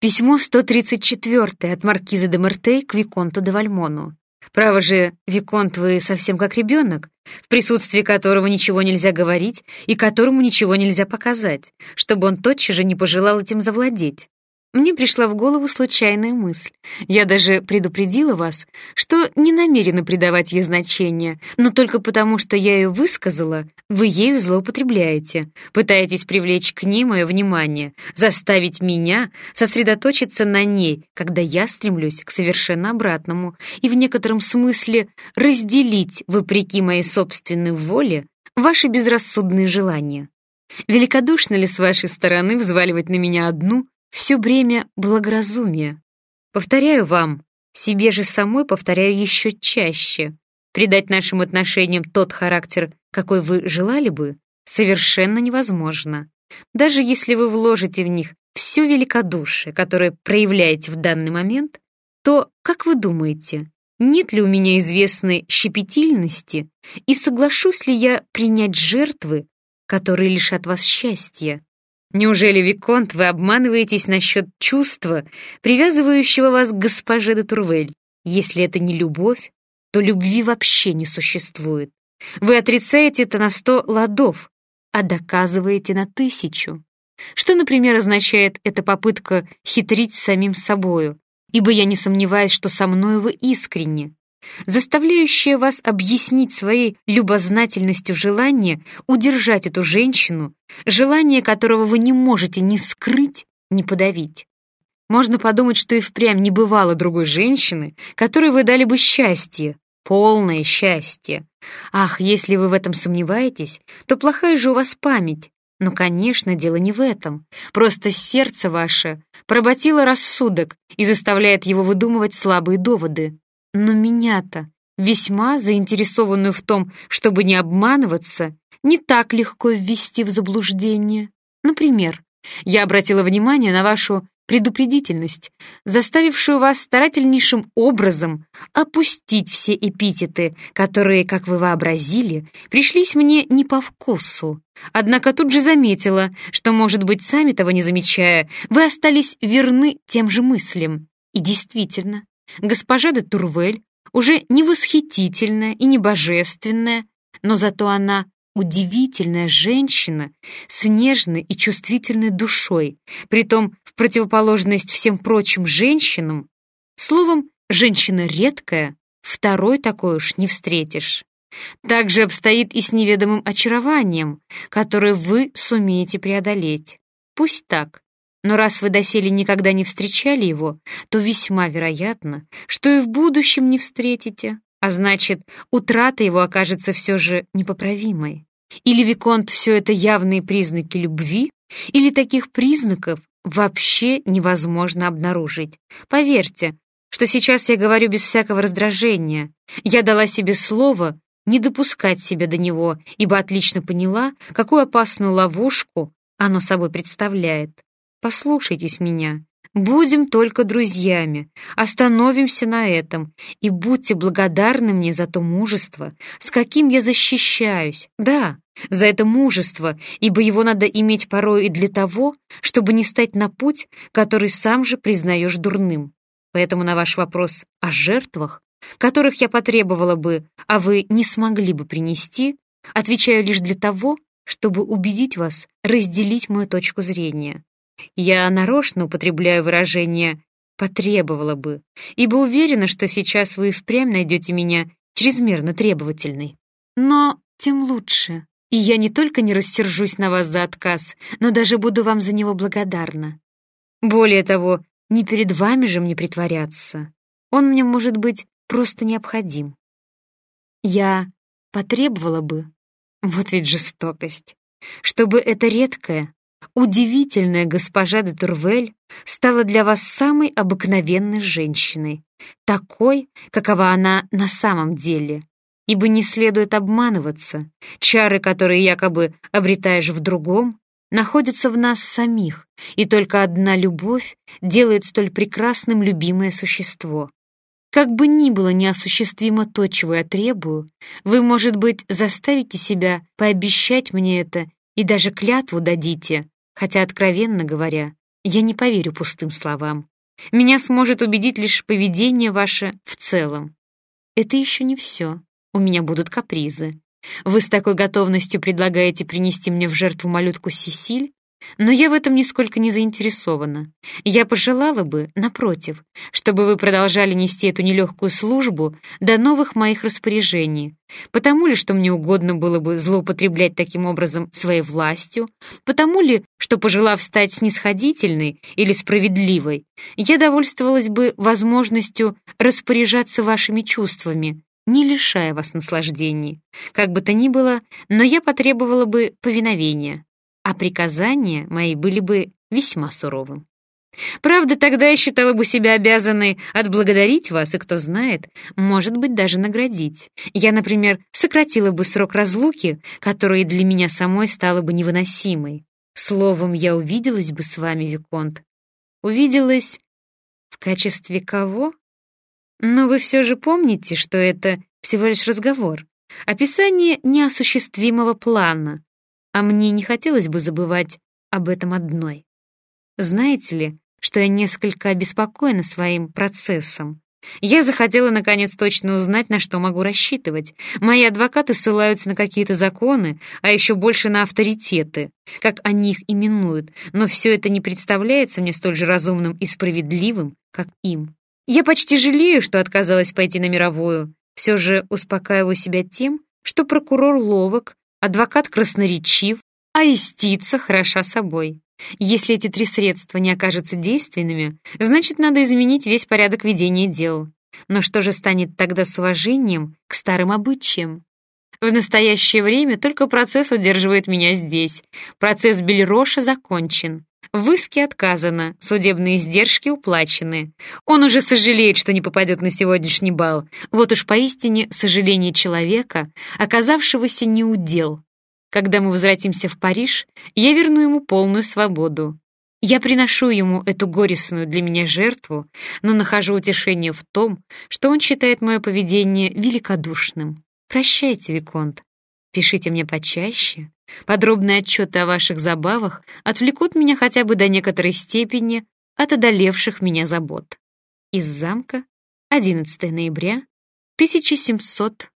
Письмо 134 от маркиза де Мертей к Виконту де Вальмону. Право же, Виконт, вы совсем как ребенок, в присутствии которого ничего нельзя говорить и которому ничего нельзя показать, чтобы он тотчас же не пожелал этим завладеть. Мне пришла в голову случайная мысль. Я даже предупредила вас, что не намерена придавать ей значение, но только потому, что я ее высказала, вы ею злоупотребляете, пытаетесь привлечь к ней мое внимание, заставить меня сосредоточиться на ней, когда я стремлюсь к совершенно обратному и в некотором смысле разделить, вопреки моей собственной воле, ваши безрассудные желания. Великодушно ли с вашей стороны взваливать на меня одну, все бремя благоразумия. Повторяю вам, себе же самой повторяю еще чаще. Придать нашим отношениям тот характер, какой вы желали бы, совершенно невозможно. Даже если вы вложите в них все великодушие, которое проявляете в данный момент, то, как вы думаете, нет ли у меня известной щепетильности и соглашусь ли я принять жертвы, которые лишат вас счастья? Неужели, Виконт, вы обманываетесь насчет чувства, привязывающего вас к госпоже де Турвель? Если это не любовь, то любви вообще не существует. Вы отрицаете это на сто ладов, а доказываете на тысячу. Что, например, означает эта попытка хитрить самим собою? Ибо я не сомневаюсь, что со мною вы искренне заставляющее вас объяснить своей любознательностью желание удержать эту женщину, желание которого вы не можете ни скрыть, ни подавить. Можно подумать, что и впрямь не бывало другой женщины, которой вы дали бы счастье, полное счастье. Ах, если вы в этом сомневаетесь, то плохая же у вас память. Но, конечно, дело не в этом. Просто сердце ваше проботило рассудок и заставляет его выдумывать слабые доводы. Но меня-то, весьма заинтересованную в том, чтобы не обманываться, не так легко ввести в заблуждение. Например, я обратила внимание на вашу предупредительность, заставившую вас старательнейшим образом опустить все эпитеты, которые, как вы вообразили, пришлись мне не по вкусу. Однако тут же заметила, что, может быть, сами того не замечая, вы остались верны тем же мыслям. И действительно, Госпожа де Турвель уже не восхитительная и не божественная, но зато она удивительная женщина с нежной и чувствительной душой, притом в противоположность всем прочим женщинам. Словом, женщина редкая, второй такой уж не встретишь. Так же обстоит и с неведомым очарованием, которое вы сумеете преодолеть. Пусть так, но раз вы доселе никогда не встречали его, то весьма вероятно, что и в будущем не встретите, а значит, утрата его окажется все же непоправимой. Или Виконт все это явные признаки любви, или таких признаков вообще невозможно обнаружить. Поверьте, что сейчас я говорю без всякого раздражения. Я дала себе слово не допускать себя до него, ибо отлично поняла, какую опасную ловушку оно собой представляет. Послушайтесь меня. Будем только друзьями, остановимся на этом и будьте благодарны мне за то мужество, с каким я защищаюсь. Да, за это мужество, ибо его надо иметь порой и для того, чтобы не стать на путь, который сам же признаешь дурным. Поэтому на ваш вопрос о жертвах, которых я потребовала бы, а вы не смогли бы принести, отвечаю лишь для того, чтобы убедить вас разделить мою точку зрения. Я нарочно употребляю выражение «потребовала бы», ибо уверена, что сейчас вы впрямь найдете меня чрезмерно требовательной. Но тем лучше. И я не только не рассержусь на вас за отказ, но даже буду вам за него благодарна. Более того, не перед вами же мне притворяться. Он мне, может быть, просто необходим. Я потребовала бы, вот ведь жестокость, чтобы это редкое, Удивительная госпожа де Турвель стала для вас самой обыкновенной женщиной, такой, какова она на самом деле. Ибо не следует обманываться. Чары, которые якобы обретаешь в другом, находятся в нас самих, и только одна любовь делает столь прекрасным любимое существо. Как бы ни было неосуществимо то, чего я требую, вы, может быть, заставите себя пообещать мне это и даже клятву дадите, хотя, откровенно говоря, я не поверю пустым словам. Меня сможет убедить лишь поведение ваше в целом. Это еще не все. У меня будут капризы. Вы с такой готовностью предлагаете принести мне в жертву малютку Сесиль, но я в этом нисколько не заинтересована. Я пожелала бы, напротив, чтобы вы продолжали нести эту нелегкую службу до новых моих распоряжений, потому ли, что мне угодно было бы злоупотреблять таким образом своей властью, потому ли, что, пожелав стать снисходительной или справедливой, я довольствовалась бы возможностью распоряжаться вашими чувствами, не лишая вас наслаждений. Как бы то ни было, но я потребовала бы повиновения а приказания мои были бы весьма суровым. Правда, тогда я считала бы себя обязанной отблагодарить вас, и кто знает, может быть, даже наградить. Я, например, сократила бы срок разлуки, который для меня самой стала бы невыносимой. Словом, я увиделась бы с вами, Виконт. Увиделась в качестве кого? Но вы все же помните, что это всего лишь разговор, описание неосуществимого плана, а мне не хотелось бы забывать об этом одной. Знаете ли, что я несколько обеспокоена своим процессом. Я захотела, наконец, точно узнать, на что могу рассчитывать. Мои адвокаты ссылаются на какие-то законы, а еще больше на авторитеты, как они их именуют, но все это не представляется мне столь же разумным и справедливым, как им. Я почти жалею, что отказалась пойти на мировую. Все же успокаиваю себя тем, что прокурор ловок, Адвокат красноречив, а истица хороша собой. Если эти три средства не окажутся действенными, значит, надо изменить весь порядок ведения дел. Но что же станет тогда с уважением к старым обычаям? В настоящее время только процесс удерживает меня здесь. Процесс Бельроша закончен. В иске отказано, судебные издержки уплачены. Он уже сожалеет, что не попадет на сегодняшний бал. Вот уж поистине сожаление человека, оказавшегося неудел. Когда мы возвратимся в Париж, я верну ему полную свободу. Я приношу ему эту горестную для меня жертву, но нахожу утешение в том, что он считает мое поведение великодушным. Прощайте, Виконт. Пишите мне почаще. Подробные отчеты о ваших забавах отвлекут меня хотя бы до некоторой степени от одолевших меня забот. Из замка 11 ноября 1700